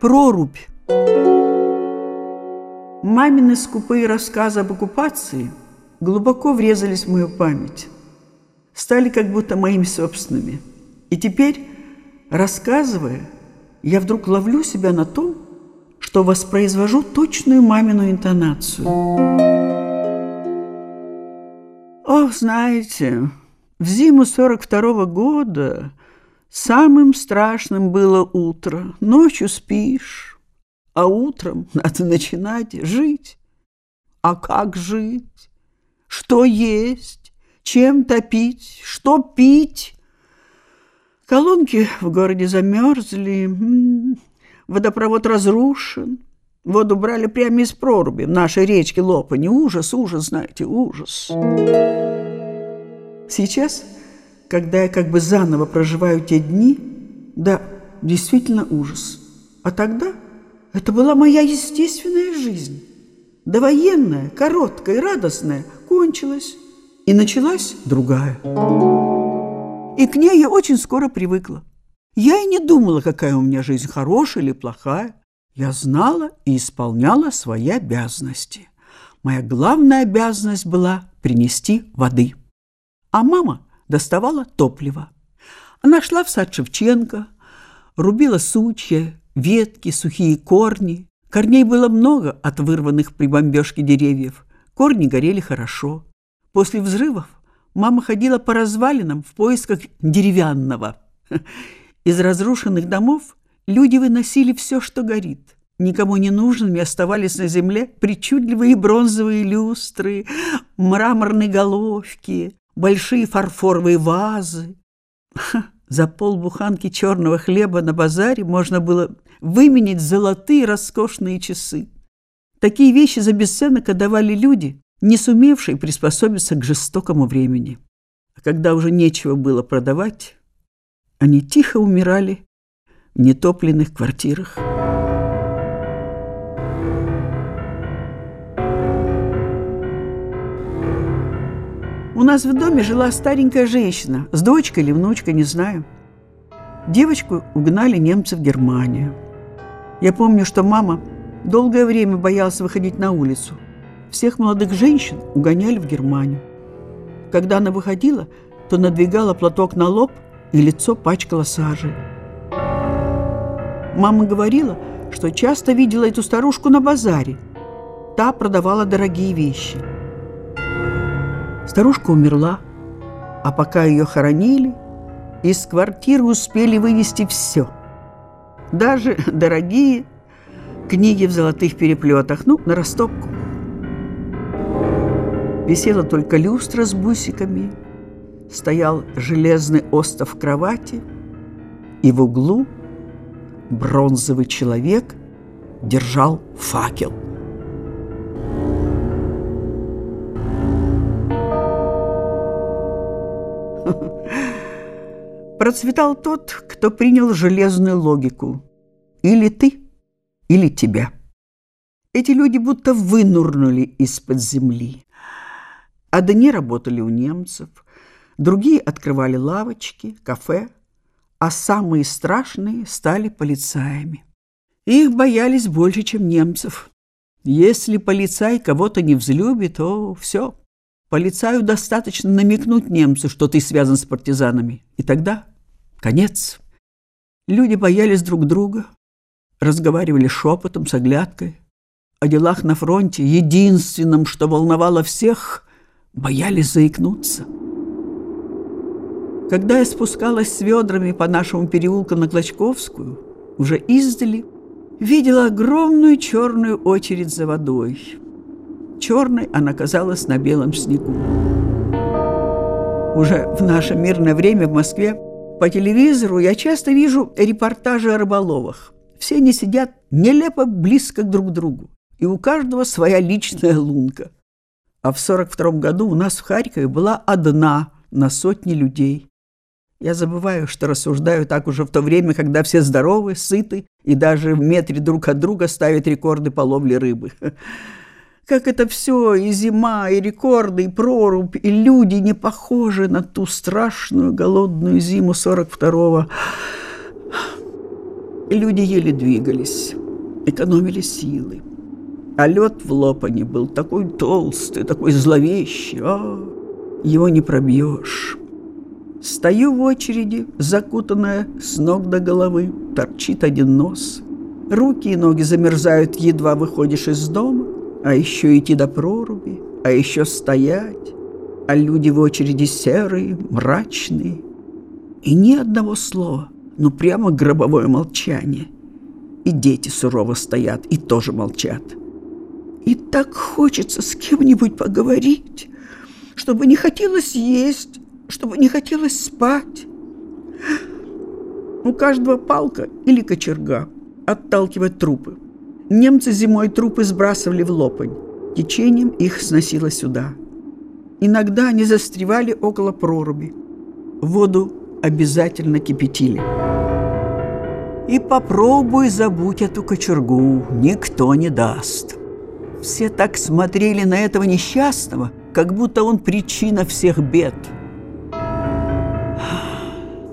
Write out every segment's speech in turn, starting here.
Прорубь. Мамины скупые рассказы об оккупации глубоко врезались в мою память, стали как будто моими собственными. И теперь, рассказывая, я вдруг ловлю себя на том, что воспроизвожу точную мамину интонацию. Ох, знаете, в зиму 42 -го года самым страшным было утро. Ночью спишь, а утром надо начинать жить. А как жить? Что есть? Чем топить? Что пить? Колонки в городе замерзли, водопровод разрушен. Воду брали прямо из проруби в нашей речке Лопани. Ужас, ужас, знаете, ужас. Сейчас, когда я как бы заново проживаю те дни, да, действительно ужас. А тогда это была моя естественная жизнь. Довоенная, короткая радостная кончилась, и началась другая. И к ней я очень скоро привыкла. Я и не думала, какая у меня жизнь, хорошая или плохая. Я знала и исполняла свои обязанности. Моя главная обязанность была принести воды а мама доставала топливо. Она шла в сад Шевченко, рубила сучья, ветки, сухие корни. Корней было много от вырванных при бомбежке деревьев. Корни горели хорошо. После взрывов мама ходила по развалинам в поисках деревянного. Из разрушенных домов люди выносили все, что горит. Никому не нужными оставались на земле причудливые бронзовые люстры, мраморные головки, большие фарфоровые вазы. За полбуханки черного хлеба на базаре можно было выменить золотые роскошные часы. Такие вещи за бесценок отдавали люди, не сумевшие приспособиться к жестокому времени. А когда уже нечего было продавать, они тихо умирали в нетопленных квартирах. У нас в доме жила старенькая женщина, с дочкой или внучкой, не знаю. Девочку угнали немцы в Германию. Я помню, что мама долгое время боялась выходить на улицу. Всех молодых женщин угоняли в Германию. Когда она выходила, то надвигала платок на лоб и лицо пачкала сажей. Мама говорила, что часто видела эту старушку на базаре. Та продавала дорогие вещи – Старушка умерла, а пока ее хоронили, из квартиры успели вынести все. Даже дорогие книги в золотых переплетах, ну, на растопку. Висела только люстра с бусиками, стоял железный остов кровати, и в углу бронзовый человек держал факел – Процветал тот, кто принял железную логику. Или ты, или тебя. Эти люди будто вынурнули из-под земли. Одни работали у немцев, другие открывали лавочки, кафе, а самые страшные стали полицаями. Их боялись больше, чем немцев. Если полицай кого-то не взлюбит, то все, Полицаю достаточно намекнуть немцу, что ты связан с партизанами. И тогда конец. Люди боялись друг друга, разговаривали шепотом, с оглядкой. О делах на фронте, единственном, что волновало всех, боялись заикнуться. Когда я спускалась с ведрами по нашему переулку на Клочковскую, уже издали, видела огромную черную очередь за водой – Черной она казалась на белом снегу. Уже в наше мирное время в Москве по телевизору я часто вижу репортажи о рыболовах. Все они сидят нелепо близко друг к другу, и у каждого своя личная лунка. А в 42 году у нас в Харькове была одна на сотни людей. Я забываю, что рассуждаю так уже в то время, когда все здоровы, сыты и даже в метре друг от друга ставят рекорды по ловле рыбы. Как это все, и зима, и рекорды, и прорубь, и люди не похожи на ту страшную голодную зиму 42-го. Люди еле двигались, экономили силы. А лед в Лопане был такой толстый, такой зловещий. А, его не пробьешь. Стою в очереди, закутанная с ног до головы, торчит один нос. Руки и ноги замерзают, едва выходишь из дома, а еще идти до проруби, а еще стоять. А люди в очереди серые, мрачные. И ни одного слова, ну прямо гробовое молчание. И дети сурово стоят и тоже молчат. И так хочется с кем-нибудь поговорить, чтобы не хотелось есть, чтобы не хотелось спать. У каждого палка или кочерга отталкивать трупы. Немцы зимой трупы сбрасывали в лопань. Течением их сносило сюда. Иногда они застревали около проруби. Воду обязательно кипятили. И попробуй забудь эту кочергу, никто не даст. Все так смотрели на этого несчастного, как будто он причина всех бед.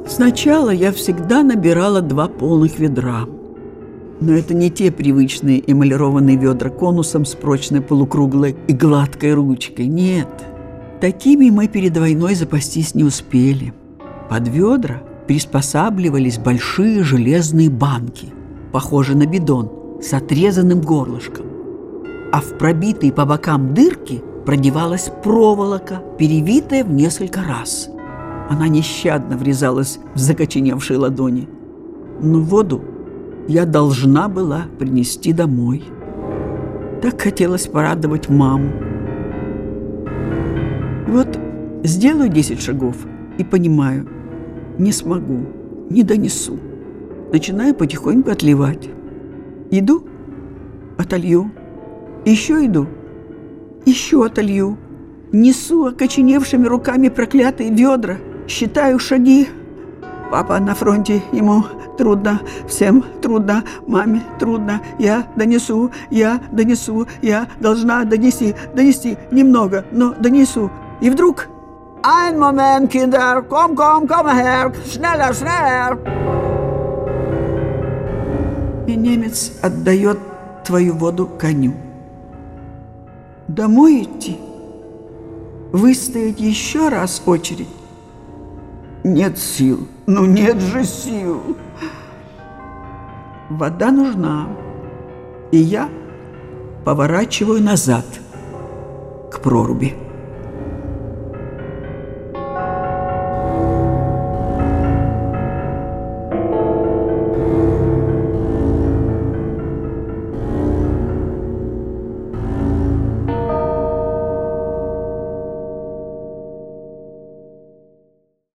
Сначала я всегда набирала два полных ведра. Но это не те привычные эмалированные ведра конусом с прочной полукруглой и гладкой ручкой. Нет, такими мы перед войной запастись не успели. Под ведра приспосабливались большие железные банки, похожие на бидон, с отрезанным горлышком а в пробитые по бокам дырки продевалась проволока, перевитая в несколько раз. Она нещадно врезалась в закоченевшие ладони. Но воду я должна была принести домой. Так хотелось порадовать маму. Вот сделаю десять шагов и понимаю, не смогу, не донесу. Начинаю потихоньку отливать. Иду, отолью, еще иду, еще отолью. Несу окоченевшими руками проклятые ведра, считаю шаги. Папа на фронте, ему трудно, всем трудно, маме трудно. Я донесу, я донесу, я должна донести, донести немного, но донесу. И вдруг... Ein Moment, Kinder, komm, komm, komm her, schneller, schneller. И немец отдает твою воду коню. Домой идти? Выстоять еще раз очередь? Нет сил. Ну нет же сил. Вода нужна. И я поворачиваю назад к проруби.